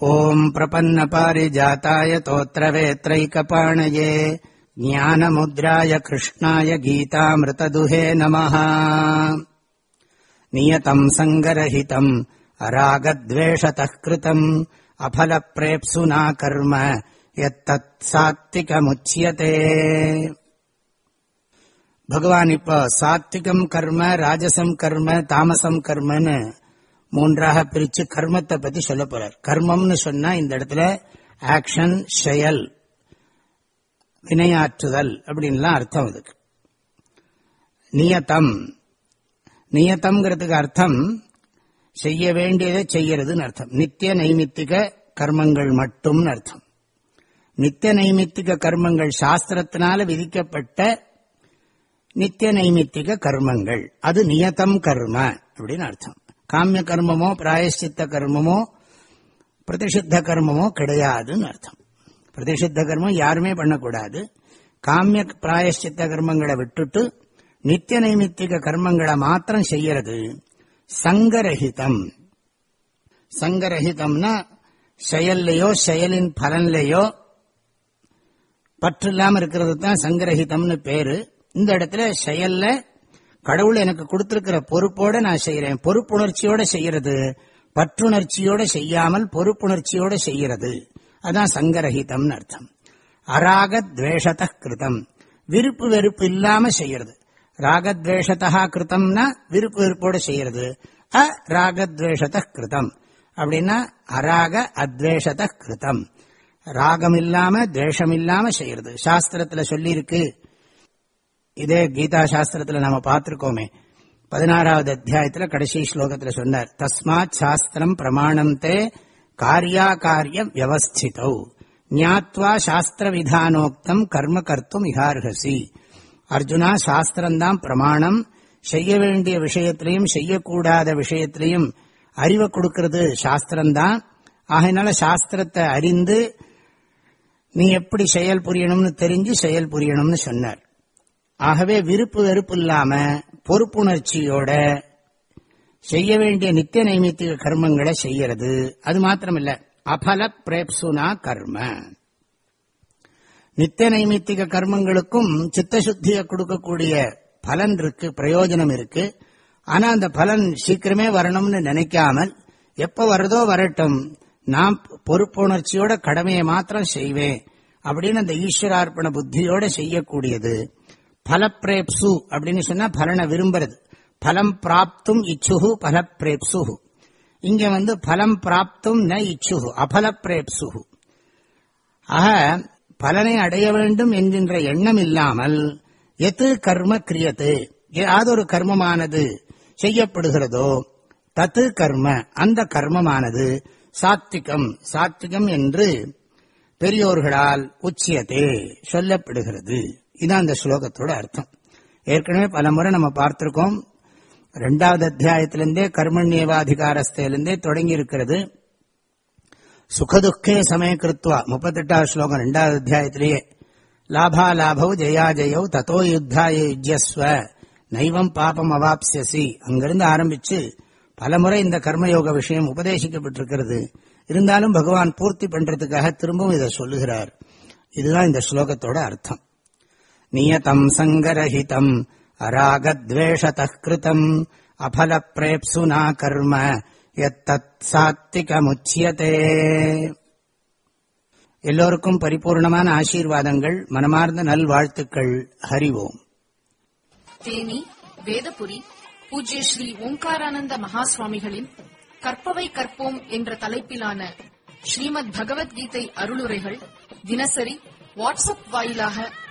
ॐ प्रपन्नपारिजाताय तोत्रवेत्रैकपाणये ज्ञानमुद्राय कृष्णाय गीतामृतदुहे नमः नियतम् सङ्गरहितम् अरागद्वेषतः कृतम् अफलप्रेप्सुना कर्म यत्तत् சாத்விகமுச்சியதே பகவான் இப்போ சாத்விகம் கர்ம ராஜசம் கர்ம தாமசம் கர்மன்னு மூன்றாக பிரித்து கர்மத்தை பற்றி சொல்ல போறார். கர்மம்னு சொன்னா இந்த இடத்துல ஆக்ஷன் செயல் வினையாற்றுதல் அப்படின்லாம் அர்த்தம் அதுக்கு. நியத்தம். நியத்தம்ங்கிறதுக்கு அர்த்தம் செய்ய வேண்டியதை செய்யறதுன்னு அர்த்தம். நித்திய நைமித்திக கர்மங்கள் மட்டும்னு அர்த்தம். நித்திய நைமித்திக கர்மங்கள் சாஸ்திரத்தினால விதிக்கப்பட்ட நித்திய நைமித்திக கர்மங்கள். அது நியதம் கர்ம அப்படின்னு அர்த்தம். காமிய கர்மமோ பிராயஷ்சித்த கர்மமோ பிரதிஷித்த கர்மமோ கிடையாதுன்னு அர்த்தம். பிரதிஷித்த கர்மம் யாருமே பண்ணக்கூடாது. காமிய பிராயஷ்சித்த கர்மங்களை விட்டுட்டு நித்திய நைமித்திக கர்மங்களை மாத்திரம் செய்யறது சங்கரஹிதம். சங்கரஹிதம்னா செயல்லையோ செயலின் பலன்லையோ பற்று இல்லாம இருக்கிறது தான் சங்கரஹிதம்னு பேரு. இந்த இடத்துல செயல்ல கடவுள் எனக்கு கொடுத்திருக்கிற பொறுப்போட நான் செய்யறேன் பொறுப்புணர்ச்சியோட செய்யறது பற்றுணர்ச்சியோட செய்யாமல் பொறுப்புணர்ச்சியோட செய்யறது. அதான் சங்கரஹிதம்னு அர்த்தம். அராகத்வேஷத கிருதம். விருப்பு வெறுப்பு இல்லாம செய்யறது. ராகத்வேஷதா கிருத்தம்னா விருப்பு வெறுப்போட செய்யறது. அ ராகத்வேஷத கிருதம். அப்படின்னா அராக அத்வேஷத கிருதம். ராகம் இல்லாம துவேஷம் இல்லாம செய்யறது. சாஸ்திரத்துல சொல்லியிருக்கு இதே கீதா சாஸ்திரத்துல நாம பார்த்திருக்கோமே. பதினாறாவது அத்தியாயத்துல கடைசி ஸ்லோகத்துல சொன்னார் தஸ்மாத் சாஸ்திரம் பிரமாணம் தே காரியாகாரிய வியவஸ்திதௌ ஞாத்வா சாஸ்திர விதானோக்தம் கர்ம கர்த்தும் இகார்ஹசி. அர்ஜுனா சாஸ்திரம்தான் பிரமாணம். செய்ய வேண்டிய விஷயத்திலையும் செய்யக்கூடாத விஷயத்திலையும் அறிவை கொடுக்கறது சாஸ்திரம்தான். ஆகையினால சாஸ்திரத்தை அறிந்து நீ எப்படி செயல் புரியணும்னு தெரிஞ்சு செயல் புரியணும்னு சொன்னார். ஆகவே விருப்பு வெறுப்பு இல்லாம பொறுப்புணர்ச்சியோட செய்ய வேண்டிய நித்திய நைமித்திக கர்மங்களை செய்யறது. அது மாத்திரமில்ல. அபல பிரேப்சுனா கர்ம. நித்திய நைமித்திக கர்மங்களுக்கும் சித்தசுத்தியை கொடுக்கக்கூடிய பலன் இருக்கு பிரயோஜனம் இருக்கு. ஆனா அந்த பலன் சீக்கிரமே வரணும்னு நினைக்காமல் எப்ப வருதோ வரட்டும் நான் பொறுப்புணர்ச்சியோட கடமையை மாத்திரம் செய்வேன் அப்படின்னு அந்த ஈஸ்வரார்ப்பண புத்தியோட செய்யக்கூடியது. பலப்பிரேப்சு அப்படின்னு சொன்னா பலனை விரும்புறது. பலம் பிராப்தும் இச்சுகு பலப்பிரேப்சு இங்க வந்து பலம் பிராப்தும் ந இச்சுகு அபலப்பிரேப்சு ஆக பலனை அடைய வேண்டும் என்கின்ற எண்ணம் இல்லாமல் எது கர்ம கிரியத்து ஏதாவது ஒரு கர்மமானது செய்யப்படுகிறதோ தத்து கர்ம அந்த கர்மமானது சாத்திகம் சாத்திகம் என்று பெரியோர்களால் உச்சியத்தே சொல்லப்படுகிறது. இதான் அந்த ஸ்லோகத்தோட அர்த்தம். ஏற்கனவே பல முறை நம்ம பார்த்திருக்கோம். ரெண்டாவது அத்தியாயத்திலிருந்தே கர்மண்யேவாதிகாரஸ்திலிருந்தே தொடங்கி இருக்கிறது சுகதுக்கே சமய கிருத்வா முப்பத்தெட்டாவது ஸ்லோகம் ரெண்டாவது அத்தியாயத்திலேயே. லாபா லாபவ் ஜெயா ஜெயவ் தத்தோ யுத்தாய யுஜஸ்வ நைவம் பாபம் அவாப்சியசி அங்கிருந்து ஆரம்பிச்சு பலமுறை இந்த கர்மயோக விஷயம் உபதேசிக்கப்பட்டிருக்கிறது. இருந்தாலும் பகவான் பூர்த்தி பண்றதுக்காக திரும்பவும் இதை சொல்லுகிறார். இதுதான் இந்த ஸ்லோகத்தோட அர்த்தம். நியதம் சங்கரஹிதம் அராகத்வேஷத கிருதம் அபல பிரேப்சுனா கர்ம எத்தத் சாத்திகமுச்சியதே எல்லோருக்கும் பரிபூர்ணமான ஆசீர்வாதங்கள் மனமார்ந்த நல்வாழ்த்துக்கள். ஹரிவோம் தேனி வேதபுரி பூஜ்ய ஸ்ரீ ஓம்காரானந்த மகாசுவாமிகளின் கற்பவை கற்போம் என்ற தலைப்பிலான ஸ்ரீமத் பகவத்கீதை அருளுரைகள் தினசரி வாட்ஸ்அப் வாயிலாக